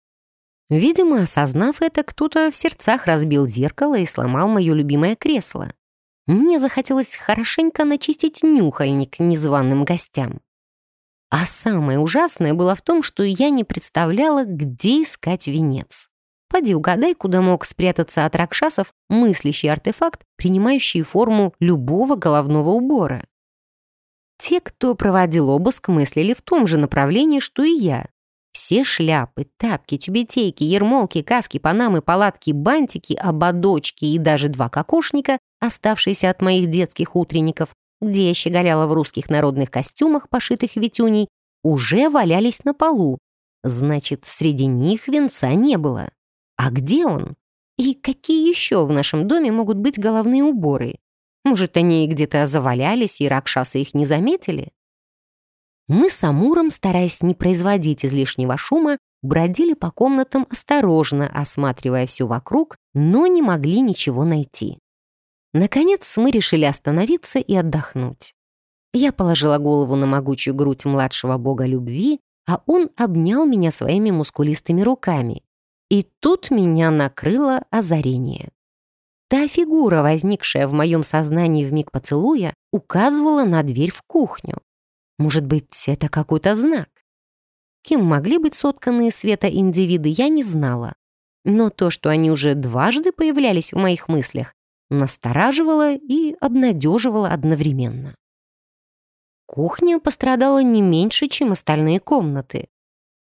Видимо, осознав это, кто-то в сердцах разбил зеркало и сломал мое любимое кресло. Мне захотелось хорошенько начистить нюхальник незваным гостям. А самое ужасное было в том, что я не представляла, где искать венец. Поди угадай, куда мог спрятаться от ракшасов мыслящий артефакт, принимающий форму любого головного убора. Те, кто проводил обыск, мыслили в том же направлении, что и я. Все шляпы, тапки, тюбетейки, ермолки, каски, панамы, палатки, бантики, ободочки и даже два кокошника, оставшиеся от моих детских утренников, где я щеголяла в русских народных костюмах, пошитых витюней, уже валялись на полу. Значит, среди них венца не было. А где он? И какие еще в нашем доме могут быть головные уборы? Может, они где-то завалялись, и ракшасы их не заметили? Мы с Амуром, стараясь не производить излишнего шума, бродили по комнатам осторожно, осматривая все вокруг, но не могли ничего найти. Наконец мы решили остановиться и отдохнуть. Я положила голову на могучую грудь младшего бога любви, а он обнял меня своими мускулистыми руками. И тут меня накрыло озарение. Та фигура, возникшая в моем сознании в миг поцелуя, указывала на дверь в кухню. Может быть, это какой-то знак? Кем могли быть сотканные света индивиды, я не знала. Но то, что они уже дважды появлялись в моих мыслях, настораживало и обнадеживало одновременно. Кухня пострадала не меньше, чем остальные комнаты.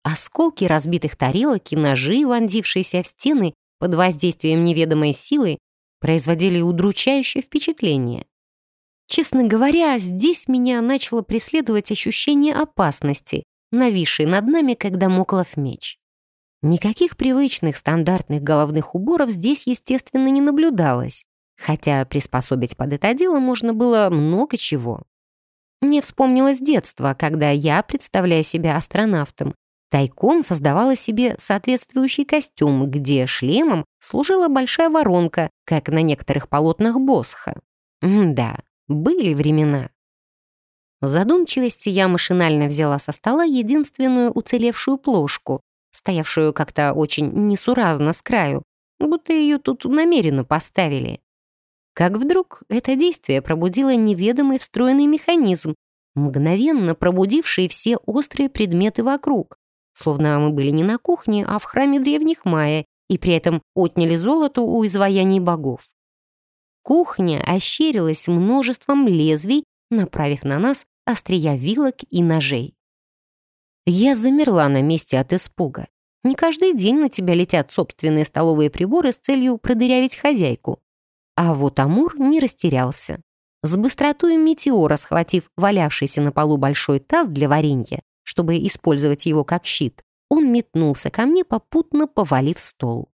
Осколки разбитых тарелок и ножи, вонзившиеся в стены под воздействием неведомой силы, производили удручающее впечатление. Честно говоря, здесь меня начало преследовать ощущение опасности, нависшей над нами, когда моклов меч. Никаких привычных стандартных головных уборов здесь, естественно, не наблюдалось, хотя приспособить под это дело можно было много чего. Мне вспомнилось детство, когда я, представляя себя астронавтом, тайком создавала себе соответствующий костюм, где шлемом служила большая воронка, как на некоторых полотнах Босха. М да, были времена. В задумчивости я машинально взяла со стола единственную уцелевшую плошку, стоявшую как-то очень несуразно с краю, будто ее тут намеренно поставили. Как вдруг это действие пробудило неведомый встроенный механизм, мгновенно пробудивший все острые предметы вокруг, словно мы были не на кухне, а в храме древних майя и при этом отняли золото у изваяний богов. Кухня ощерилась множеством лезвий, направив на нас острия вилок и ножей. Я замерла на месте от испуга. Не каждый день на тебя летят собственные столовые приборы с целью продырявить хозяйку. А вот Амур не растерялся. С быстротой метеора, схватив валявшийся на полу большой таз для варенья, чтобы использовать его как щит, он метнулся ко мне, попутно повалив стол.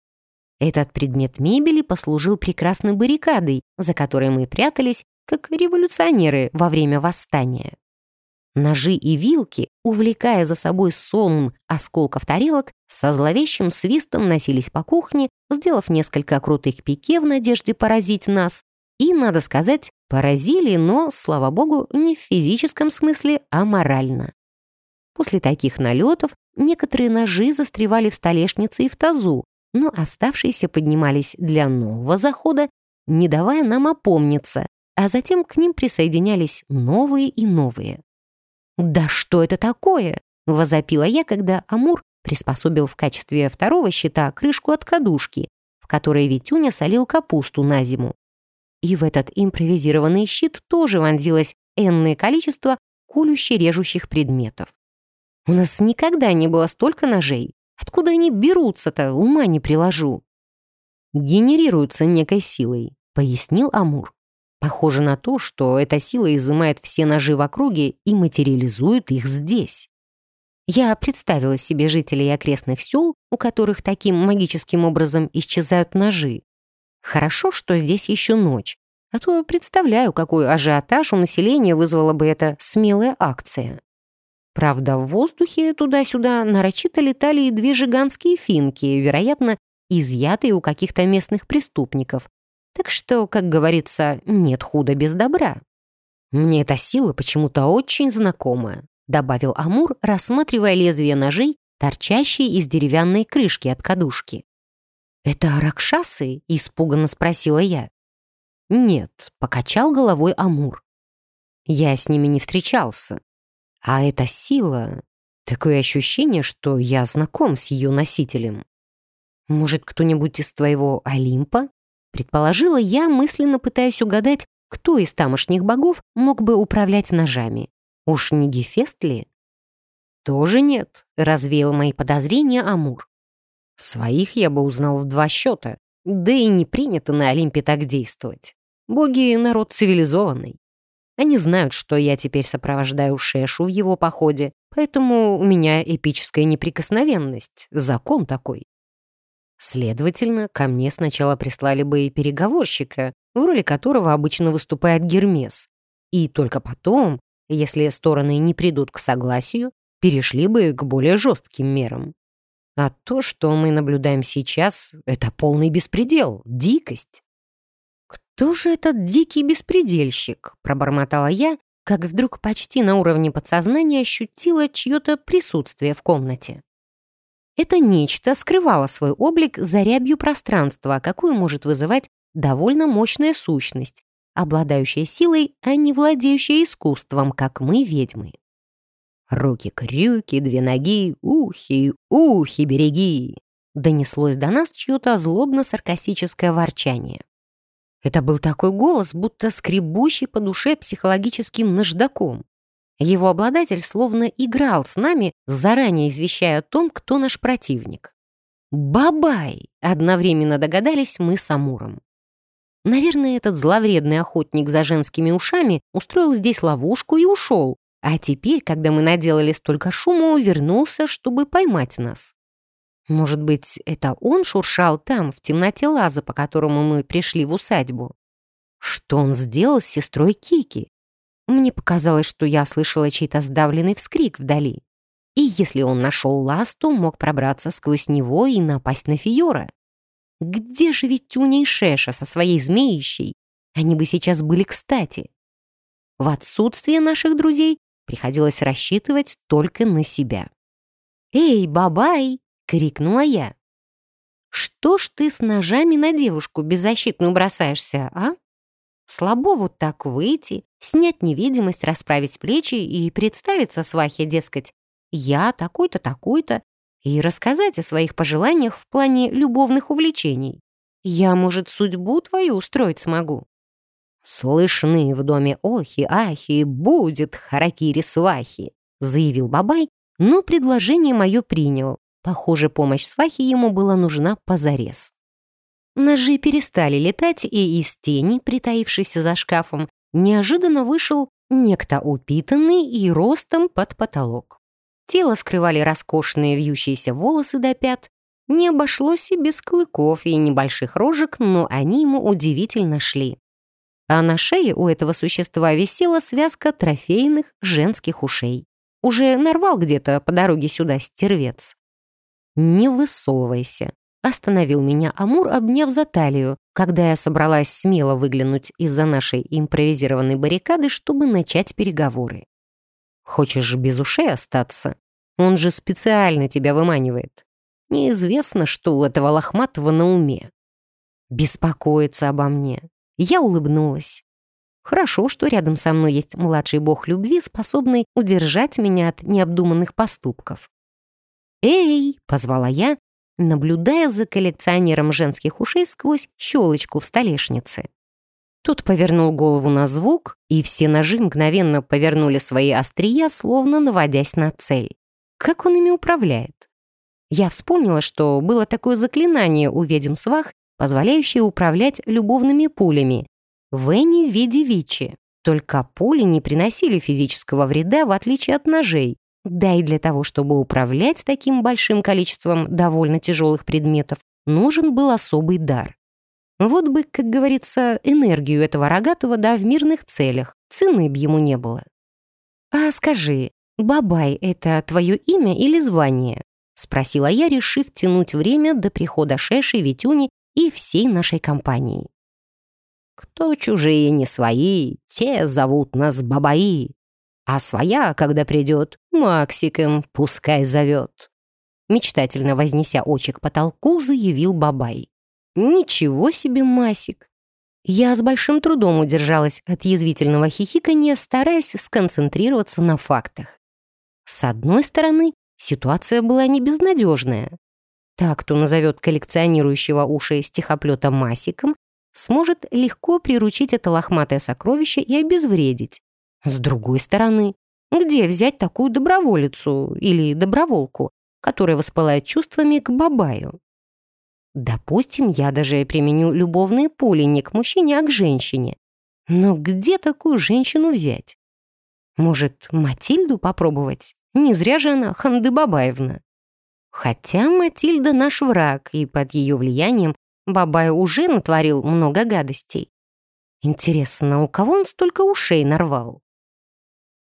Этот предмет мебели послужил прекрасной баррикадой, за которой мы прятались, как революционеры во время восстания. Ножи и вилки, увлекая за собой сон осколков тарелок, со зловещим свистом носились по кухне, сделав несколько крутых пике в надежде поразить нас. И, надо сказать, поразили, но, слава богу, не в физическом смысле, а морально. После таких налетов некоторые ножи застревали в столешнице и в тазу, но оставшиеся поднимались для нового захода, не давая нам опомниться, а затем к ним присоединялись новые и новые. «Да что это такое?» — возопила я, когда Амур приспособил в качестве второго щита крышку от кадушки, в которой Витюня солил капусту на зиму. и в этот импровизированный щит тоже вонзилось энное количество колюще-режущих предметов. У нас никогда не было столько ножей. Откуда они берутся-то, ума не приложу. Генерируются некой силой, пояснил Амур. Похоже на то, что эта сила изымает все ножи в округе и материализует их здесь. Я представила себе жителей окрестных сел, у которых таким магическим образом исчезают ножи. Хорошо, что здесь еще ночь, а то представляю, какой ажиотаж у населения вызвала бы эта смелая акция. Правда, в воздухе туда-сюда нарочито летали и две жиганские финки, вероятно, изъятые у каких-то местных преступников. Так что, как говорится, нет худа без добра. Мне эта сила почему-то очень знакомая. — добавил Амур, рассматривая лезвие ножей, торчащие из деревянной крышки от кадушки. «Это ракшасы?» — испуганно спросила я. «Нет», — покачал головой Амур. «Я с ними не встречался. А эта сила... Такое ощущение, что я знаком с ее носителем. Может, кто-нибудь из твоего Олимпа?» Предположила я, мысленно пытаясь угадать, кто из тамошних богов мог бы управлять ножами. Уж не Гефест ли? Тоже нет, развеял мои подозрения Амур. Своих я бы узнал в два счета, да и не принято на Олимпе так действовать. Боги — народ цивилизованный. Они знают, что я теперь сопровождаю Шешу в его походе, поэтому у меня эпическая неприкосновенность, закон такой. Следовательно, ко мне сначала прислали бы и переговорщика, в роли которого обычно выступает Гермес, и только потом если стороны не придут к согласию, перешли бы к более жестким мерам. А то, что мы наблюдаем сейчас, это полный беспредел, дикость. «Кто же этот дикий беспредельщик?» — пробормотала я, как вдруг почти на уровне подсознания ощутила чье-то присутствие в комнате. Это нечто скрывало свой облик за рябью пространства, какую может вызывать довольно мощная сущность, обладающая силой, а не владеющая искусством, как мы, ведьмы. «Руки-крюки, две ноги, ухи, ухи береги!» Донеслось до нас чье-то злобно-саркастическое ворчание. Это был такой голос, будто скребущий по душе психологическим наждаком. Его обладатель словно играл с нами, заранее извещая о том, кто наш противник. «Бабай!» — одновременно догадались мы с Амуром. Наверное, этот зловредный охотник за женскими ушами устроил здесь ловушку и ушел, а теперь, когда мы наделали столько шума, вернулся, чтобы поймать нас. Может быть, это он шуршал там, в темноте лаза, по которому мы пришли в усадьбу? Что он сделал с сестрой Кики? Мне показалось, что я слышала чей-то сдавленный вскрик вдали. И если он нашел лаз, то мог пробраться сквозь него и напасть на Фиора. Где же ведь Тюня и Шеша со своей змеищей? Они бы сейчас были кстати. В отсутствие наших друзей приходилось рассчитывать только на себя. «Эй, бабай!» — крикнула я. «Что ж ты с ножами на девушку беззащитную бросаешься, а? Слабо вот так выйти, снять невидимость, расправить плечи и представиться свахе, дескать, я такой-то, такой-то, и рассказать о своих пожеланиях в плане любовных увлечений. Я, может, судьбу твою устроить смогу. «Слышны в доме охи-ахи, будет харакири-свахи», заявил Бабай, но предложение мое принял. Похоже, помощь свахи ему была нужна позарез. Ножи перестали летать, и из тени, притаившейся за шкафом, неожиданно вышел некто упитанный и ростом под потолок. Тело скрывали роскошные вьющиеся волосы до пят. Не обошлось и без клыков и небольших рожек, но они ему удивительно шли. А на шее у этого существа висела связка трофейных женских ушей. Уже нарвал где-то по дороге сюда стервец. «Не высовывайся», — остановил меня Амур, обняв за талию, когда я собралась смело выглянуть из-за нашей импровизированной баррикады, чтобы начать переговоры. Хочешь без ушей остаться? Он же специально тебя выманивает. Неизвестно, что у этого лохматого на уме. Беспокоится обо мне. Я улыбнулась. Хорошо, что рядом со мной есть младший бог любви, способный удержать меня от необдуманных поступков. «Эй!» — позвала я, наблюдая за коллекционером женских ушей сквозь щелочку в столешнице. Тот повернул голову на звук, и все ножи мгновенно повернули свои острия, словно наводясь на цель. Как он ими управляет? Я вспомнила, что было такое заклинание у ведьм-свах, позволяющее управлять любовными пулями. Венни в виде Вичи. Только пули не приносили физического вреда, в отличие от ножей. Да и для того, чтобы управлять таким большим количеством довольно тяжелых предметов, нужен был особый дар. Вот бы, как говорится, энергию этого рогатого, да, в мирных целях. Цены б ему не было. «А скажи, Бабай — это твое имя или звание?» — спросила я, решив тянуть время до прихода Шеши, Витюни и всей нашей компании. «Кто чужие не свои, те зовут нас Бабаи, а своя, когда придет, Максиком пускай зовет». Мечтательно вознеся очи к потолку, заявил Бабай. Ничего себе масик! Я с большим трудом удержалась от язвительного хихикания, стараясь сконцентрироваться на фактах. С одной стороны, ситуация была не безнадежная. Так, кто назовет коллекционирующего уши стихоплета масиком, сможет легко приручить это лохматое сокровище и обезвредить. С другой стороны, где взять такую доброволицу или доброволку, которая воспылает чувствами к бабаю? Допустим, я даже применю любовные пули не к мужчине, а к женщине. Но где такую женщину взять? Может, Матильду попробовать? Не зря же она Ханды Бабаевна. Хотя Матильда наш враг, и под ее влиянием Бабай уже натворил много гадостей. Интересно, у кого он столько ушей нарвал?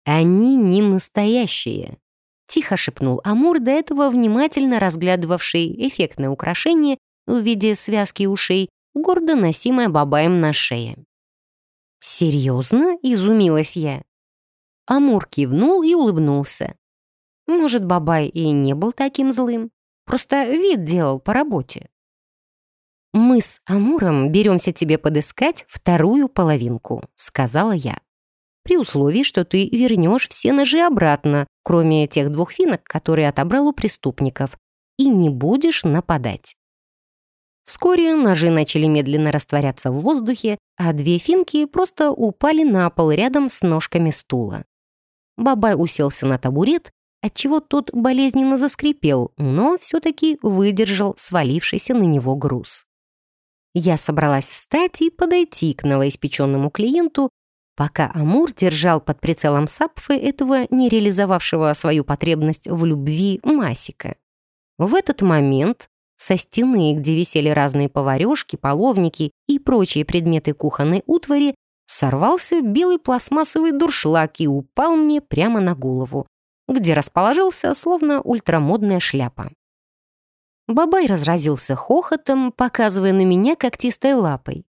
Они не настоящие. Тихо шепнул Амур, до этого внимательно разглядывавший эффектное украшение в виде связки ушей, гордо носимая бабаем на шее. «Серьезно?» — изумилась я. Амур кивнул и улыбнулся. Может, Бабай и не был таким злым, просто вид делал по работе. «Мы с Амуром беремся тебе подыскать вторую половинку», — сказала я. «При условии, что ты вернешь все ножи обратно, кроме тех двух финок, которые отобрал у преступников, и не будешь нападать. Вскоре ножи начали медленно растворяться в воздухе, а две финки просто упали на пол рядом с ножками стула. Бабай уселся на табурет, отчего тот болезненно заскрипел, но все-таки выдержал свалившийся на него груз. Я собралась встать и подойти к новоиспеченному клиенту, пока Амур держал под прицелом Сапфы этого не реализовавшего свою потребность в любви Масика. В этот момент со стены, где висели разные поварешки, половники и прочие предметы кухонной утвари, сорвался белый пластмассовый дуршлаг и упал мне прямо на голову, где расположился словно ультрамодная шляпа. Бабай разразился хохотом, показывая на меня когтистой лапой.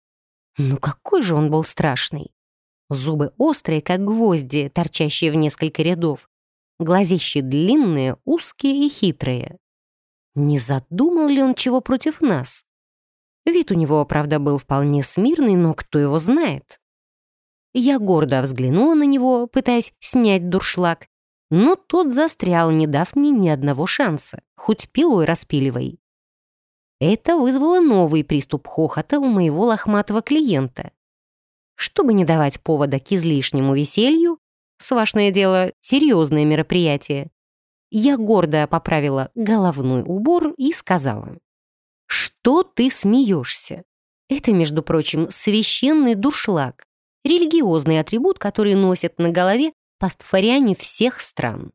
Ну какой же он был страшный! Зубы острые, как гвозди, торчащие в несколько рядов. Глазищи длинные, узкие и хитрые. Не задумал ли он чего против нас? Вид у него, правда, был вполне смирный, но кто его знает? Я гордо взглянула на него, пытаясь снять дуршлаг, но тот застрял, не дав мне ни одного шанса, хоть пилой распиливай. Это вызвало новый приступ хохота у моего лохматого клиента. Чтобы не давать повода к излишнему веселью, свашное дело — серьезное мероприятие, я гордо поправила головной убор и сказала. «Что ты смеешься? Это, между прочим, священный дуршлаг, религиозный атрибут, который носят на голове пастфариане всех стран».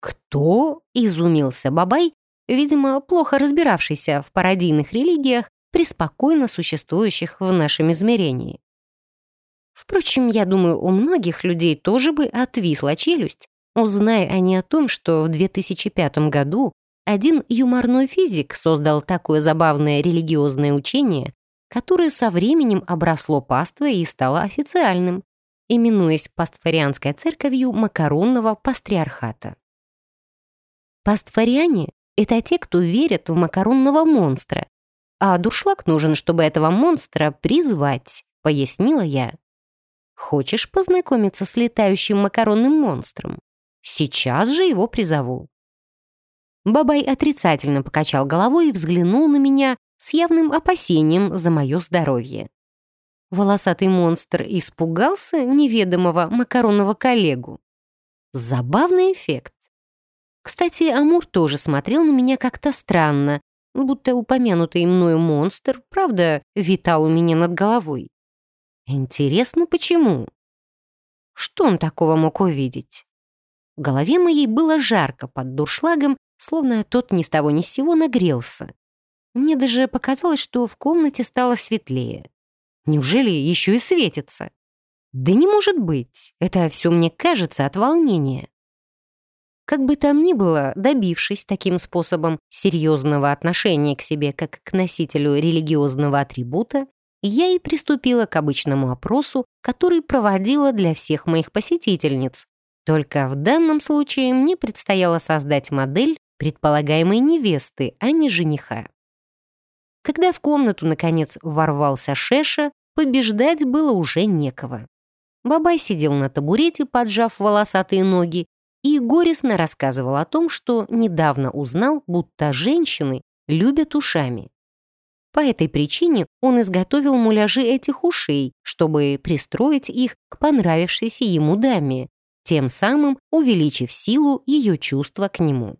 «Кто?» — изумился Бабай, видимо, плохо разбиравшийся в пародийных религиях, преспокойно существующих в нашем измерении. Впрочем, я думаю, у многих людей тоже бы отвисла челюсть, Узная они о том, что в 2005 году один юморной физик создал такое забавное религиозное учение, которое со временем обросло паствой и стало официальным, именуясь пастфарианской церковью макаронного пастриархата. Пастфариане — это те, кто верят в макаронного монстра, а дуршлаг нужен, чтобы этого монстра призвать, пояснила я. Хочешь познакомиться с летающим макаронным монстром? Сейчас же его призову». Бабай отрицательно покачал головой и взглянул на меня с явным опасением за мое здоровье. волосатый монстр испугался неведомого макаронного коллегу. Забавный эффект. Кстати, Амур тоже смотрел на меня как-то странно, будто упомянутый мною монстр, правда, витал у меня над головой. Интересно, почему? Что он такого мог увидеть? В голове моей было жарко под дуршлагом, словно тот ни с того ни с сего нагрелся. Мне даже показалось, что в комнате стало светлее. Неужели еще и светится? Да не может быть, это все мне кажется от волнения. Как бы там ни было, добившись таким способом серьезного отношения к себе как к носителю религиозного атрибута, я и приступила к обычному опросу, который проводила для всех моих посетительниц. Только в данном случае мне предстояло создать модель предполагаемой невесты, а не жениха. Когда в комнату, наконец, ворвался Шеша, побеждать было уже некого. Бабай сидел на табурете, поджав волосатые ноги, и горестно рассказывал о том, что недавно узнал, будто женщины любят ушами. По этой причине он изготовил муляжи этих ушей, чтобы пристроить их к понравившейся ему даме, тем самым увеличив силу ее чувства к нему.